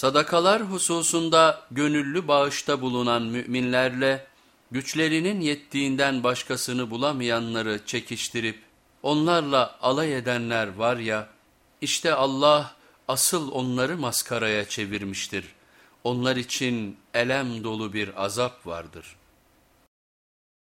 Sadakalar hususunda gönüllü bağışta bulunan müminlerle güçlerinin yettiğinden başkasını bulamayanları çekiştirip onlarla alay edenler var ya işte Allah asıl onları maskaraya çevirmiştir. Onlar için elem dolu bir azap vardır.''